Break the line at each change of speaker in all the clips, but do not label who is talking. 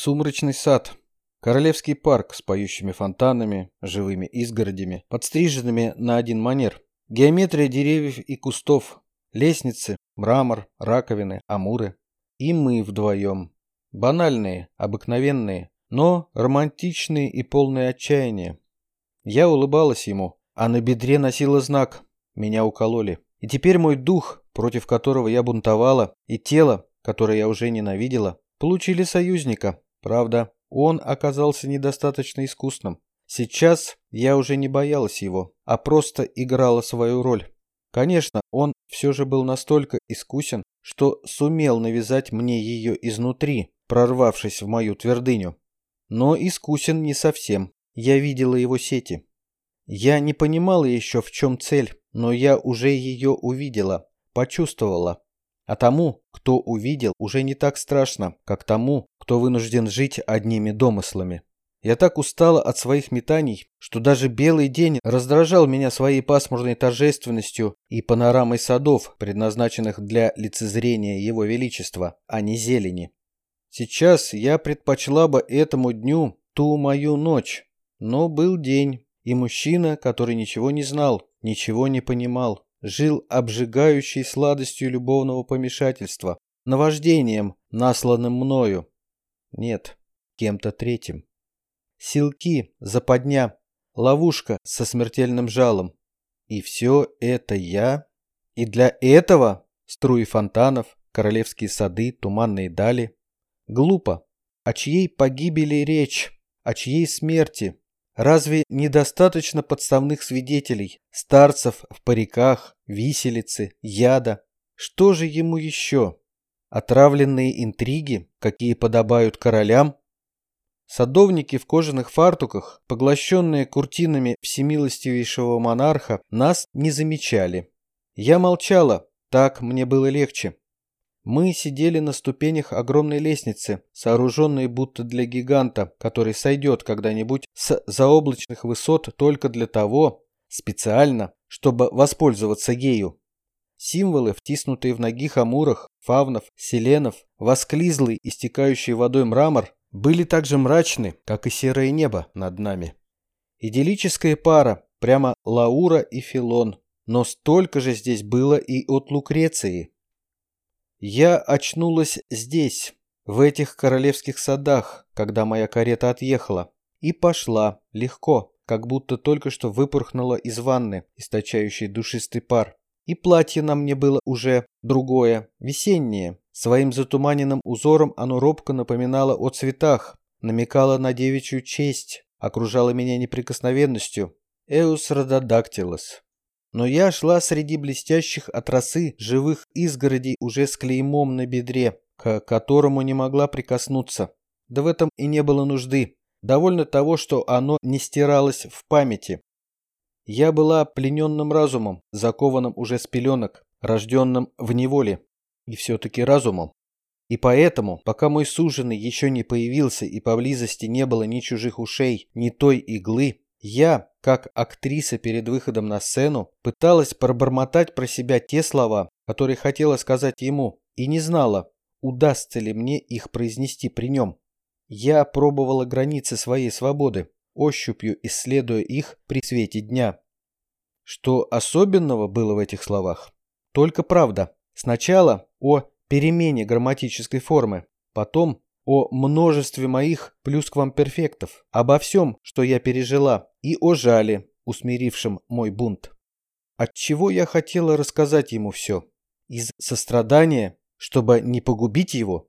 Сумрачный сад. Королевский парк с поющими фонтанами, живыми изгородями, подстриженными на один манер. Геометрия деревьев и кустов. Лестницы, мрамор, раковины, амуры. И мы вдвоем. Банальные, обыкновенные, но романтичные и полные отчаяния. Я улыбалась ему, а на бедре носила знак. Меня укололи. И теперь мой дух, против которого я бунтовала, и тело, которое я уже ненавидела, получили союзника. Правда, он оказался недостаточно искусным. Сейчас я уже не боялась его, а просто играла свою роль. Конечно, он все же был настолько искусен, что сумел навязать мне ее изнутри, прорвавшись в мою твердыню. Но искусен не совсем. Я видела его сети. Я не понимала еще, в чем цель, но я уже ее увидела, почувствовала. А тому, кто увидел, уже не так страшно, как тому, кто вынужден жить одними домыслами. Я так устала от своих метаний, что даже белый день раздражал меня своей пасмурной торжественностью и панорамой садов, предназначенных для лицезрения Его Величества, а не зелени. Сейчас я предпочла бы этому дню ту мою ночь, но был день, и мужчина, который ничего не знал, ничего не понимал, жил обжигающей сладостью любовного помешательства, наваждением, насланным мною. Нет, кем-то третьим. Силки, западня, ловушка со смертельным жалом. И все это я? И для этого струи фонтанов, королевские сады, туманные дали. Глупо. О чьей погибели речь? О чьей смерти? Разве недостаточно подставных свидетелей, старцев в париках, виселицы, яда? Что же ему еще? Отравленные интриги, какие подобают королям? Садовники в кожаных фартуках, поглощенные куртинами всемилостивейшего монарха, нас не замечали. Я молчала, так мне было легче. Мы сидели на ступенях огромной лестницы, сооруженной будто для гиганта, который сойдет когда-нибудь с заоблачных высот только для того, специально, чтобы воспользоваться ею. Символы, втиснутые в ноги хамурах, фавнов, селенов, восклизлый, истекающий водой мрамор, были так же мрачны, как и серое небо над нами. Идиллическая пара, прямо Лаура и Филон, но столько же здесь было и от Лукреции. Я очнулась здесь, в этих королевских садах, когда моя карета отъехала, и пошла, легко, как будто только что выпорхнула из ванны, источающей душистый пар. И платье на мне было уже другое, весеннее. Своим затуманенным узором оно робко напоминало о цветах, намекало на девичью честь, окружало меня неприкосновенностью. Эус рододактилос. Но я шла среди блестящих от росы живых изгородей уже с клеймом на бедре, к которому не могла прикоснуться. Да в этом и не было нужды. Довольно того, что оно не стиралось в памяти. Я была плененным разумом, закованным уже с пеленок, рожденным в неволе. И все-таки разумом. И поэтому, пока мой суженый еще не появился и поблизости не было ни чужих ушей, ни той иглы, я, как актриса перед выходом на сцену, пыталась пробормотать про себя те слова, которые хотела сказать ему, и не знала, удастся ли мне их произнести при нем. Я пробовала границы своей свободы, ощупью исследуя их при свете дня. Что особенного было в этих словах? Только правда. Сначала о перемене грамматической формы, потом о множестве моих плюсквамперфектов, обо всем, что я пережила, и о жале, усмирившем мой бунт. Отчего я хотела рассказать ему все? Из сострадания, чтобы не погубить его?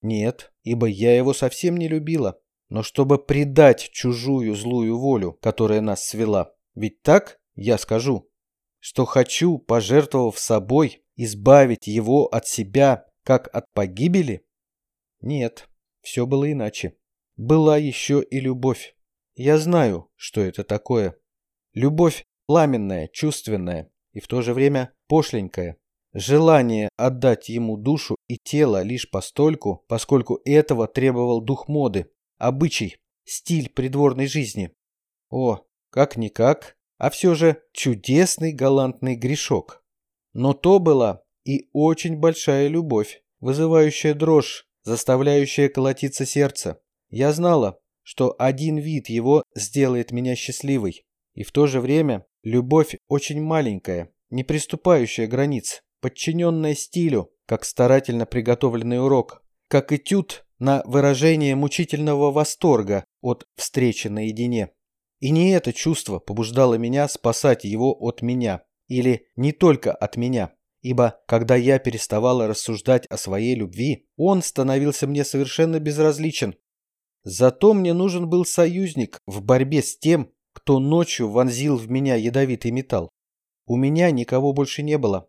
Нет, ибо я его совсем не любила, но чтобы предать чужую злую волю, которая нас свела. Ведь так я скажу, что хочу, пожертвовав собой, избавить его от себя, как от погибели? Нет, все было иначе. Была еще и любовь. Я знаю, что это такое. Любовь пламенная, чувственная и в то же время пошленькая. Желание отдать ему душу и тело лишь постольку, поскольку этого требовал дух моды, обычай, стиль придворной жизни. О, как-никак, а все же чудесный галантный грешок. Но то была и очень большая любовь, вызывающая дрожь заставляющая колотиться сердце. Я знала, что один вид его сделает меня счастливой. И в то же время любовь очень маленькая, не приступающая границ, подчиненная стилю, как старательно приготовленный урок, как этюд на выражение мучительного восторга от встречи наедине. И не это чувство побуждало меня спасать его от меня, или не только от меня, ибо когда я переставала рассуждать о своей любви, он становился мне совершенно безразличен. Зато мне нужен был союзник в борьбе с тем, кто ночью вонзил в меня ядовитый металл. У меня никого больше не было.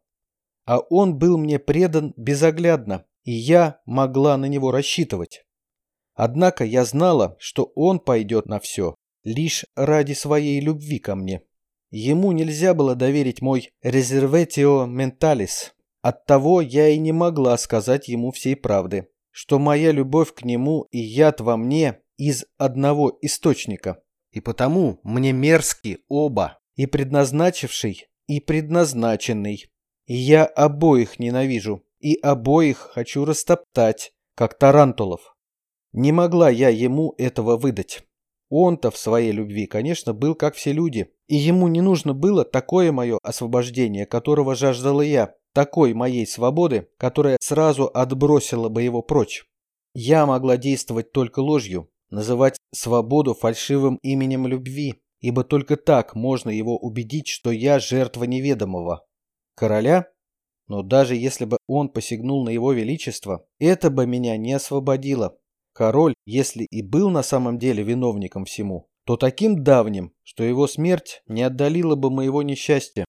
А он был мне предан безоглядно, и я могла на него рассчитывать. Однако я знала, что он пойдет на все, лишь ради своей любви ко мне. Ему нельзя было доверить мой «резерветио менталис». Оттого я и не могла сказать ему всей правды, что моя любовь к нему и яд во мне из одного источника. И потому мне мерзки оба, и предназначивший, и предназначенный. И я обоих ненавижу, и обоих хочу растоптать, как тарантулов. Не могла я ему этого выдать. Он-то в своей любви, конечно, был как все люди, и ему не нужно было такое мое освобождение, которого жаждала я, такой моей свободы, которая сразу отбросила бы его прочь. Я могла действовать только ложью, называть свободу фальшивым именем любви, ибо только так можно его убедить, что я жертва неведомого. Короля? Но даже если бы он посягнул на его величество, это бы меня не освободило. Король, если и был на самом деле виновником всему, то таким давним, что его смерть не отдалила бы моего несчастья.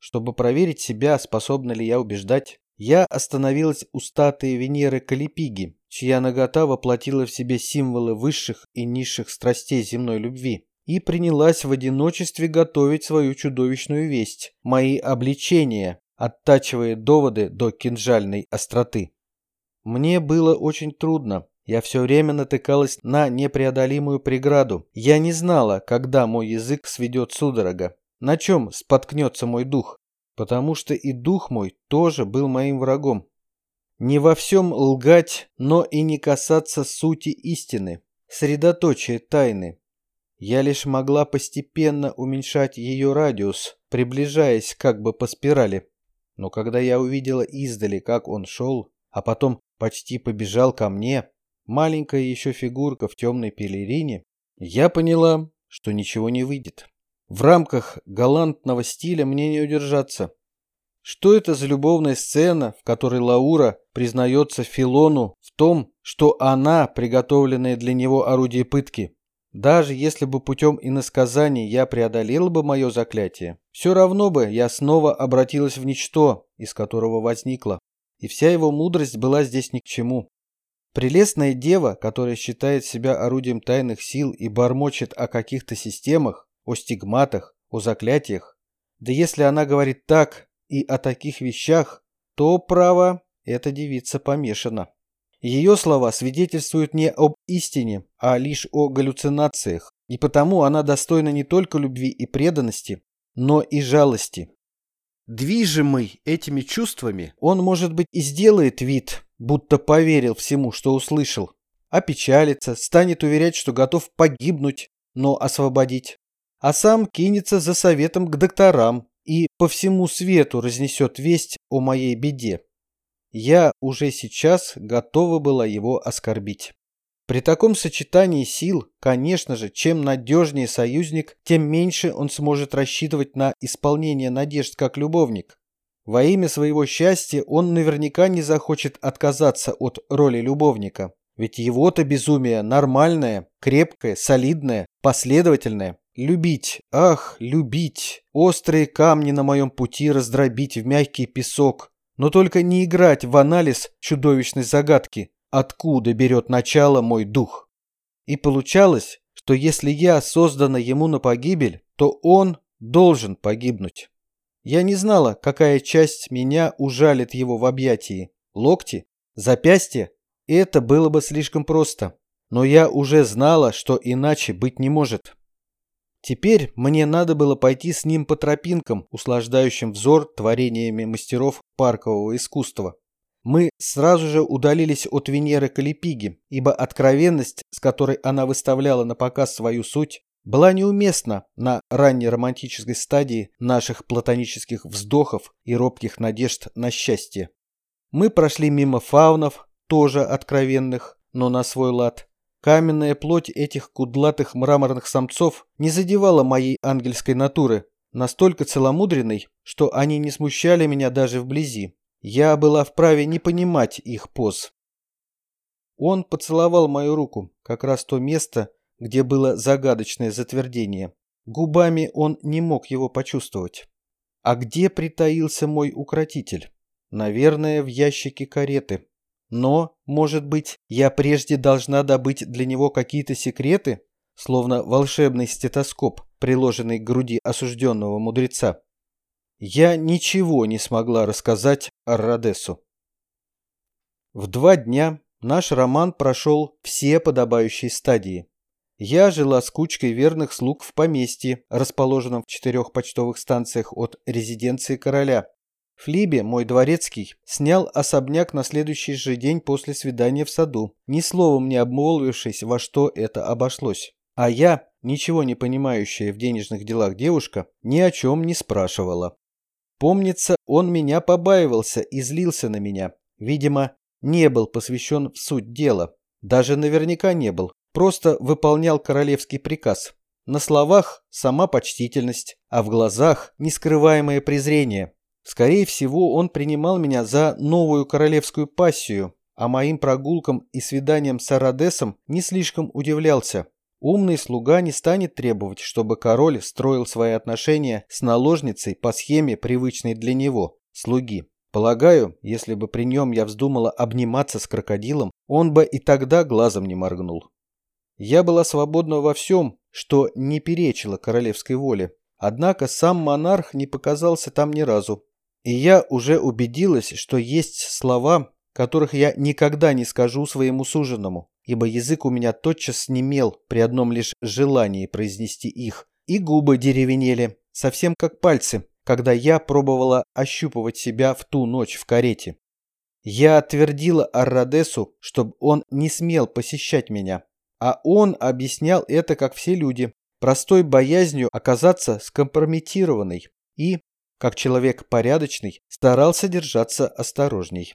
Чтобы проверить себя, способна ли я убеждать, я остановилась у статуи Венеры Калипиги, чья нагота воплотила в себе символы высших и низших страстей земной любви, и принялась в одиночестве готовить свою чудовищную весть, мои обличения, оттачивая доводы до кинжальной остроты. Мне было очень трудно, я все время натыкалась на непреодолимую преграду. Я не знала, когда мой язык сведет судорога, на чем споткнется мой дух, потому что и дух мой тоже был моим врагом. Не во всем лгать, но и не касаться сути истины, средоточия тайны. Я лишь могла постепенно уменьшать ее радиус, приближаясь как бы по спирали. Но когда я увидела издали, как он шел, а потом почти побежал ко мне, маленькая еще фигурка в темной пелерине, я поняла, что ничего не выйдет. В рамках галантного стиля мне не удержаться. Что это за любовная сцена, в которой Лаура признается Филону в том, что она приготовленное для него орудие пытки? Даже если бы путем иносказаний я преодолела бы мое заклятие, все равно бы я снова обратилась в ничто, из которого возникла. И вся его мудрость была здесь ни к чему. Прелестная дева, которая считает себя орудием тайных сил и бормочет о каких-то системах, о стигматах, о заклятиях. Да если она говорит так и о таких вещах, то, право, эта девица помешана. Ее слова свидетельствуют не об истине, а лишь о галлюцинациях, и потому она достойна не только любви и преданности, но и жалости. Движимый этими чувствами, он, может быть, и сделает вид, будто поверил всему, что услышал. Опечалится, станет уверять, что готов погибнуть, но освободить. А сам кинется за советом к докторам и по всему свету разнесет весть о моей беде. Я уже сейчас готова была его оскорбить. При таком сочетании сил, конечно же, чем надежнее союзник, тем меньше он сможет рассчитывать на исполнение надежд как любовник. Во имя своего счастья он наверняка не захочет отказаться от роли любовника. Ведь его-то безумие нормальное, крепкое, солидное, последовательное. Любить, ах, любить, острые камни на моем пути раздробить в мягкий песок. Но только не играть в анализ чудовищной загадки, откуда берет начало мой дух. И получалось, что если я создана ему на погибель, то он должен погибнуть. Я не знала, какая часть меня ужалит его в объятии. Локти? Запястье? Это было бы слишком просто. Но я уже знала, что иначе быть не может. Теперь мне надо было пойти с ним по тропинкам, услаждающим взор творениями мастеров паркового искусства. Мы сразу же удалились от Венеры Калипиги, ибо откровенность, с которой она выставляла на показ свою суть, была неуместна на ранней романтической стадии наших платонических вздохов и робких надежд на счастье. Мы прошли мимо фаунов, тоже откровенных, но на свой лад. Каменная плоть этих кудлатых мраморных самцов не задевала моей ангельской натуры, настолько целомудренной, что они не смущали меня даже вблизи. Я была вправе не понимать их поз. Он поцеловал мою руку, как раз то место, где было загадочное затвердение. Губами он не мог его почувствовать. А где притаился мой укротитель? Наверное, в ящике кареты. Но, может быть, я прежде должна добыть для него какие-то секреты, словно волшебный стетоскоп, приложенный к груди осужденного мудреца. Я ничего не смогла рассказать Аррадесу. В два дня наш роман прошел все подобающие стадии. Я жила с кучкой верных слуг в поместье, расположенном в четырех почтовых станциях от резиденции короля, Флибе, мой дворецкий, снял особняк на следующий же день после свидания в саду, ни словом не обмолвившись, во что это обошлось. А я, ничего не понимающая в денежных делах девушка, ни о чем не спрашивала. Помнится, он меня побаивался и злился на меня. Видимо, не был посвящен в суть дела. Даже наверняка не был. Просто выполнял королевский приказ. На словах сама почтительность, а в глазах нескрываемое презрение. Скорее всего, он принимал меня за новую королевскую пассию, а моим прогулкам и свиданиям с Арадесом не слишком удивлялся. Умный слуга не станет требовать, чтобы король строил свои отношения с наложницей по схеме, привычной для него, слуги. Полагаю, если бы при нем я вздумала обниматься с крокодилом, он бы и тогда глазом не моргнул. Я была свободна во всем, что не перечило королевской воле. Однако сам монарх не показался там ни разу. И я уже убедилась, что есть слова, которых я никогда не скажу своему суженому, ибо язык у меня тотчас немел при одном лишь желании произнести их, и губы деревенели, совсем как пальцы, когда я пробовала ощупывать себя в ту ночь в карете. Я отвердила Аррадесу, чтобы он не смел посещать меня, а он объяснял это, как все люди, простой боязнью оказаться скомпрометированной и, как человек порядочный, старался держаться осторожней.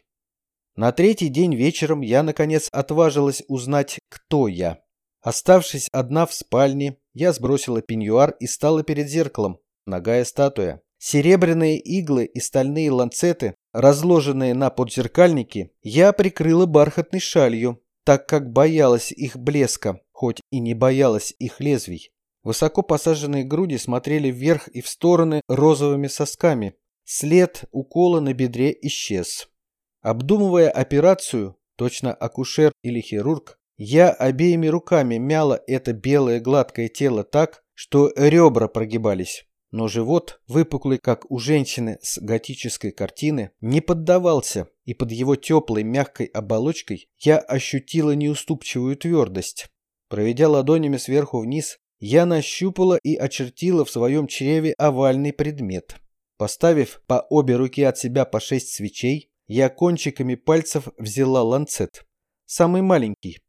На третий день вечером я, наконец, отважилась узнать, кто я. Оставшись одна в спальне, я сбросила пеньюар и стала перед зеркалом, ногая статуя. Серебряные иглы и стальные ланцеты, разложенные на подзеркальнике, я прикрыла бархатной шалью, так как боялась их блеска, хоть и не боялась их лезвий. Высоко посаженные груди смотрели вверх и в стороны розовыми сосками. След укола на бедре исчез. Обдумывая операцию, точно акушер или хирург, я обеими руками мяла это белое гладкое тело так, что ребра прогибались. Но живот, выпуклый, как у женщины с готической картины, не поддавался, и под его теплой мягкой оболочкой я ощутила неуступчивую твердость. Проведя ладонями сверху вниз, я нащупала и очертила в своем чреве овальный предмет. Поставив по обе руки от себя по шесть свечей, я кончиками пальцев взяла ланцет. Самый маленький.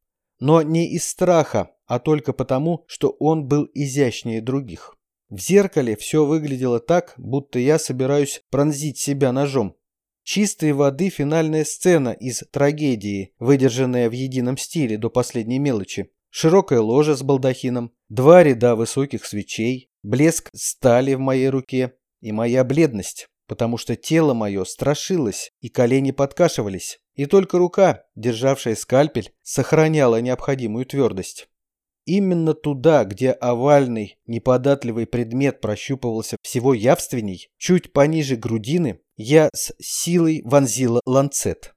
Но не из страха, а только потому, что он был изящнее других. В зеркале все выглядело так, будто я собираюсь пронзить себя ножом. Чистой воды финальная сцена из трагедии, выдержанная в едином стиле до последней мелочи. Широкая ложа с балдахином, два ряда высоких свечей, блеск стали в моей руке и моя бледность, потому что тело мое страшилось и колени подкашивались, и только рука, державшая скальпель, сохраняла необходимую твердость. Именно туда, где овальный, неподатливый предмет прощупывался всего явственней, чуть пониже грудины, я с силой вонзила ланцет.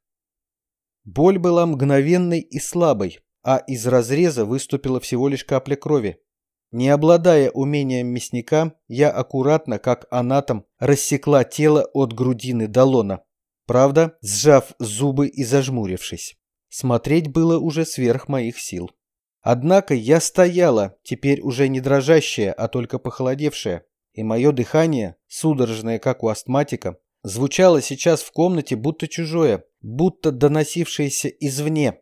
Боль была мгновенной и слабой, а из разреза выступила всего лишь капля крови. Не обладая умением мясника, я аккуратно, как анатом, рассекла тело от грудины до лона. Правда, сжав зубы и зажмурившись. Смотреть было уже сверх моих сил. Однако я стояла, теперь уже не дрожащая, а только похолодевшая, и мое дыхание, судорожное, как у астматика, звучало сейчас в комнате будто чужое, будто доносившееся извне.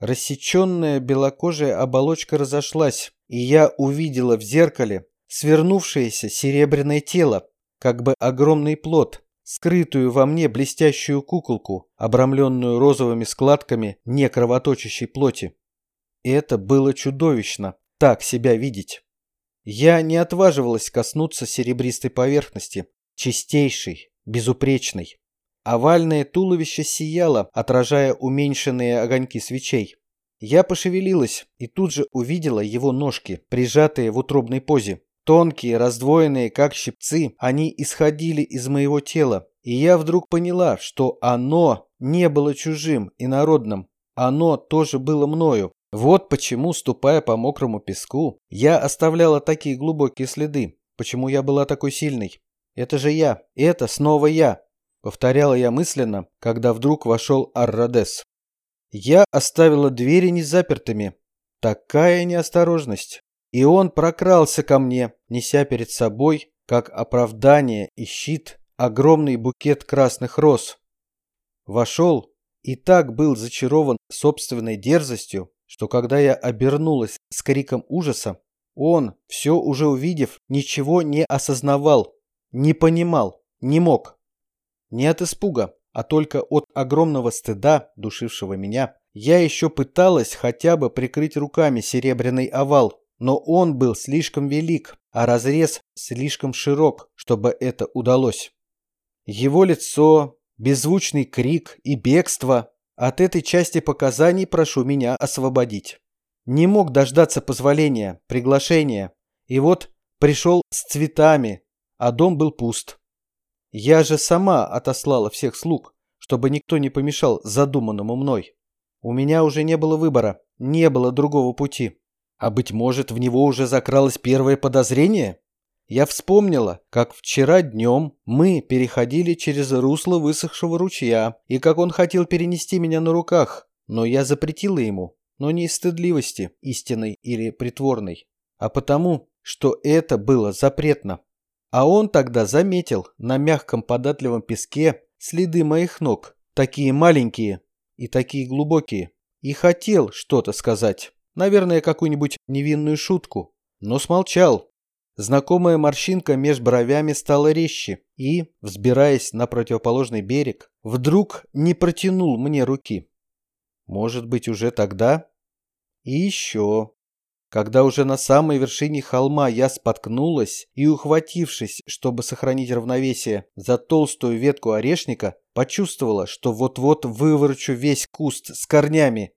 Рассеченная белокожая оболочка разошлась, и я увидела в зеркале свернувшееся серебряное тело, как бы огромный плод, скрытую во мне блестящую куколку, обрамленную розовыми складками некровоточащей плоти. Это было чудовищно, так себя видеть. Я не отваживалась коснуться серебристой поверхности, чистейшей, безупречной. Овальное туловище сияло, отражая уменьшенные огоньки свечей. Я пошевелилась и тут же увидела его ножки, прижатые в утробной позе. Тонкие, раздвоенные, как щипцы, они исходили из моего тела, и я вдруг поняла, что оно не было чужим и народным. Оно тоже было мною. Вот почему, ступая по мокрому песку, я оставляла такие глубокие следы. Почему я была такой сильной. Это же я. Это снова я. Повторяла я мысленно, когда вдруг вошел Аррадес. Я оставила двери незапертыми. Такая неосторожность. И он прокрался ко мне, неся перед собой, как оправдание и щит, огромный букет красных роз. Вошел и так был зачарован собственной дерзостью, что когда я обернулась с криком ужаса, он, все уже увидев, ничего не осознавал, не понимал, не мог. Не от испуга, а только от огромного стыда, душившего меня, я еще пыталась хотя бы прикрыть руками серебряный овал, но он был слишком велик, а разрез слишком широк, чтобы это удалось. Его лицо, беззвучный крик и бегство. От этой части показаний прошу меня освободить. Не мог дождаться позволения, приглашения. И вот пришел с цветами, а дом был пуст. Я же сама отослала всех слуг, чтобы никто не помешал задуманному мной. У меня уже не было выбора, не было другого пути. А быть может, в него уже закралось первое подозрение? Я вспомнила, как вчера днем мы переходили через русло высохшего ручья, и как он хотел перенести меня на руках, но я запретила ему, но не из стыдливости, истинной или притворной, а потому, что это было запретно. А он тогда заметил на мягком податливом песке следы моих ног, такие маленькие и такие глубокие, и хотел что-то сказать. Наверное, какую-нибудь невинную шутку. Но смолчал. Знакомая морщинка меж бровями стала резче и, взбираясь на противоположный берег, вдруг не протянул мне руки. Может быть, уже тогда? И еще. Когда уже на самой вершине холма я споткнулась и, ухватившись, чтобы сохранить равновесие, за толстую ветку орешника, почувствовала, что вот-вот выворочу весь куст с корнями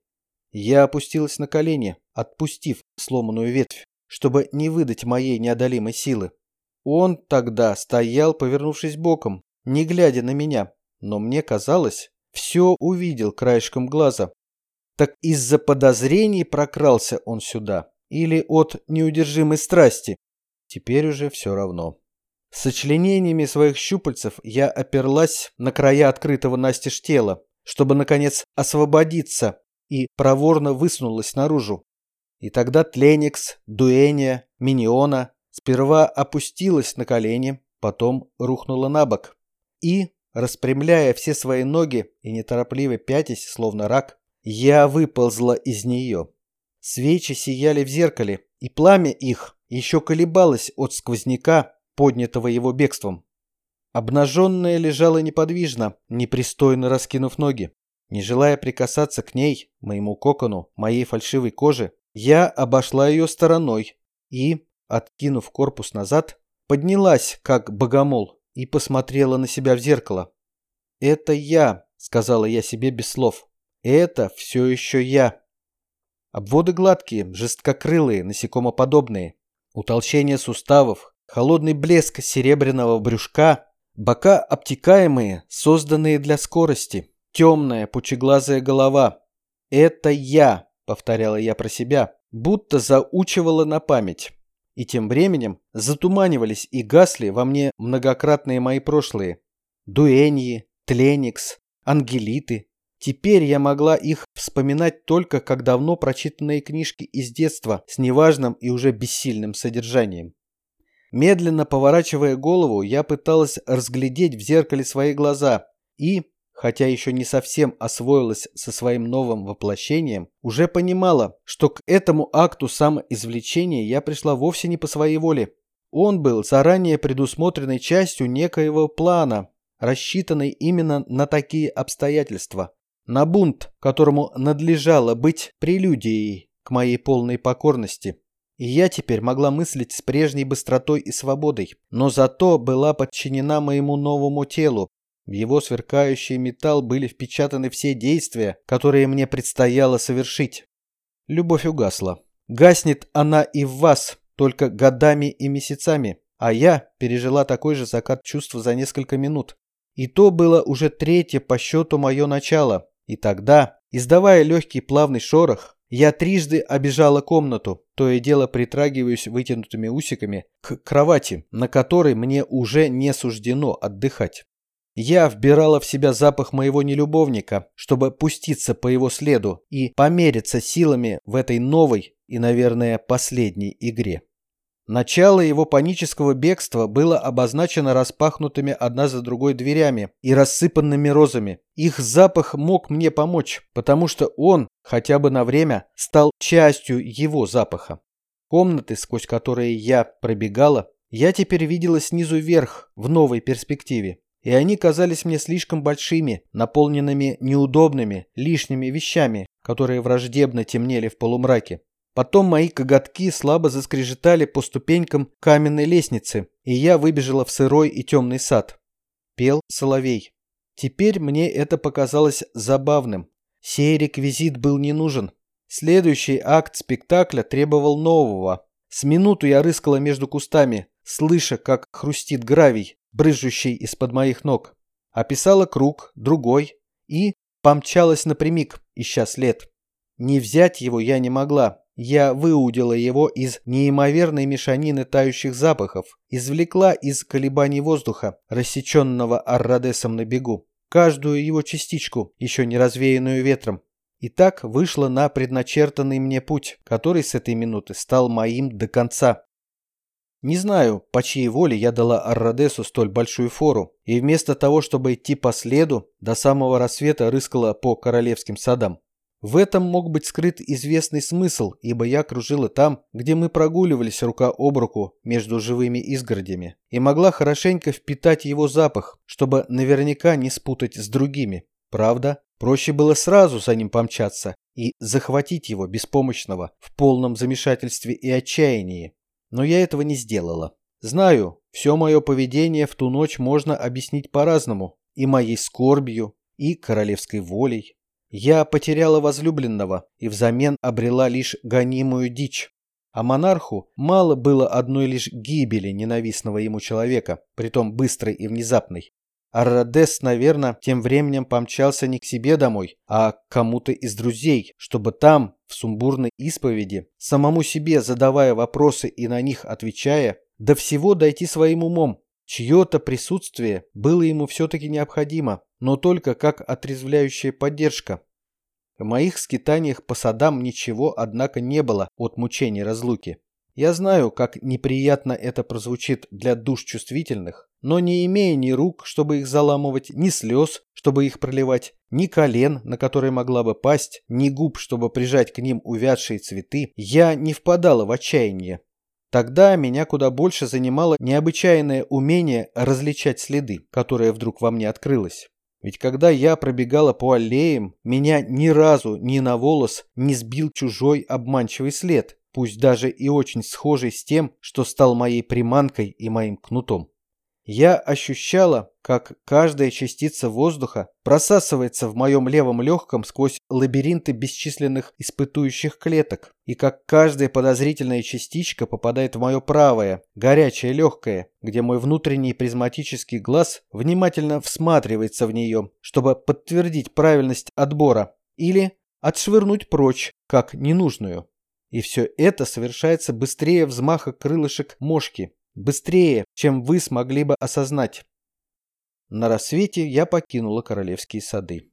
я опустилась на колени, отпустив сломанную ветвь, чтобы не выдать моей неодолимой силы. Он тогда стоял, повернувшись боком, не глядя на меня, но мне казалось, все увидел краешком глаза. Так из-за подозрений прокрался он сюда или от неудержимой страсти? Теперь уже все равно. Сочленениями своих щупальцев я оперлась на края открытого настежь тела, чтобы, наконец, освободиться и проворно высунулась наружу. И тогда Тленикс, Дуэния, Миниона сперва опустилась на колени, потом рухнула на бок. И, распрямляя все свои ноги и неторопливо пятясь, словно рак, я выползла из нее. Свечи сияли в зеркале, и пламя их еще колебалось от сквозняка, поднятого его бегством. Обнаженная лежала неподвижно, непристойно раскинув ноги. Не желая прикасаться к ней, моему кокону, моей фальшивой коже, я обошла ее стороной и, откинув корпус назад, поднялась, как богомол, и посмотрела на себя в зеркало. «Это я», — сказала я себе без слов. «Это все еще я». Обводы гладкие, жесткокрылые, насекомоподобные. Утолщение суставов, холодный блеск серебряного брюшка, бока обтекаемые, созданные для скорости темная пучеглазая голова. «Это я», — повторяла я про себя, будто заучивала на память. И тем временем затуманивались и гасли во мне многократные мои прошлые. Дуэньи, Тленикс, Ангелиты. Теперь я могла их вспоминать только как давно прочитанные книжки из детства с неважным и уже бессильным содержанием. Медленно поворачивая голову, я пыталась разглядеть в зеркале свои глаза и, хотя еще не совсем освоилась со своим новым воплощением, уже понимала, что к этому акту самоизвлечения я пришла вовсе не по своей воле. Он был заранее предусмотренной частью некоего плана, рассчитанной именно на такие обстоятельства. На бунт, которому надлежало быть прелюдией к моей полной покорности. И я теперь могла мыслить с прежней быстротой и свободой, но зато была подчинена моему новому телу, в его сверкающий металл были впечатаны все действия, которые мне предстояло совершить. Любовь угасла. Гаснет она и в вас, только годами и месяцами, а я пережила такой же закат чувств за несколько минут. И то было уже третье по счету мое начало. И тогда, издавая легкий плавный шорох, я трижды обежала комнату, то и дело притрагиваюсь вытянутыми усиками к кровати, на которой мне уже не суждено отдыхать. Я вбирала в себя запах моего нелюбовника, чтобы пуститься по его следу и помериться силами в этой новой и, наверное, последней игре. Начало его панического бегства было обозначено распахнутыми одна за другой дверями и рассыпанными розами. Их запах мог мне помочь, потому что он, хотя бы на время, стал частью его запаха. Комнаты, сквозь которые я пробегала, я теперь видела снизу вверх в новой перспективе и они казались мне слишком большими, наполненными неудобными, лишними вещами, которые враждебно темнели в полумраке. Потом мои коготки слабо заскрежетали по ступенькам каменной лестницы, и я выбежала в сырой и темный сад. Пел соловей. Теперь мне это показалось забавным. Сей реквизит был не нужен. Следующий акт спектакля требовал нового. С минуту я рыскала между кустами, слыша, как хрустит гравий, брызжущий из-под моих ног. Описала круг, другой, и помчалась напрямик, ища след. Не взять его я не могла. Я выудила его из неимоверной мешанины тающих запахов, извлекла из колебаний воздуха, рассеченного Аррадесом на бегу, каждую его частичку, еще не развеянную ветром. И так вышла на предначертанный мне путь, который с этой минуты стал моим до конца. Не знаю, по чьей воле я дала Аррадесу столь большую фору, и вместо того, чтобы идти по следу, до самого рассвета рыскала по королевским садам. В этом мог быть скрыт известный смысл, ибо я кружила там, где мы прогуливались рука об руку между живыми изгородями, и могла хорошенько впитать его запах, чтобы наверняка не спутать с другими. Правда, проще было сразу за ним помчаться и захватить его беспомощного в полном замешательстве и отчаянии. Но я этого не сделала. Знаю, все мое поведение в ту ночь можно объяснить по-разному. И моей скорбью, и королевской волей. Я потеряла возлюбленного и взамен обрела лишь гонимую дичь. А монарху мало было одной лишь гибели ненавистного ему человека, притом быстрой и внезапной. Аррадес, наверное, тем временем помчался не к себе домой, а к кому-то из друзей, чтобы там, в сумбурной исповеди, самому себе задавая вопросы и на них отвечая, до всего дойти своим умом. Чье-то присутствие было ему все-таки необходимо, но только как отрезвляющая поддержка. В моих скитаниях по садам ничего, однако, не было от мучений разлуки. Я знаю, как неприятно это прозвучит для душ чувствительных, но не имея ни рук, чтобы их заламывать, ни слез, чтобы их проливать, ни колен, на которые могла бы пасть, ни губ, чтобы прижать к ним увядшие цветы, я не впадала в отчаяние. Тогда меня куда больше занимало необычайное умение различать следы, которое вдруг во мне открылось. Ведь когда я пробегала по аллеям, меня ни разу ни на волос не сбил чужой обманчивый след, пусть даже и очень схожий с тем, что стал моей приманкой и моим кнутом. Я ощущала, как каждая частица воздуха просасывается в моем левом легком сквозь лабиринты бесчисленных испытующих клеток, и как каждая подозрительная частичка попадает в мое правое, горячее легкое, где мой внутренний призматический глаз внимательно всматривается в нее, чтобы подтвердить правильность отбора или отшвырнуть прочь, как ненужную. И все это совершается быстрее взмаха крылышек мошки, быстрее, чем вы смогли бы осознать. На рассвете я покинула королевские сады.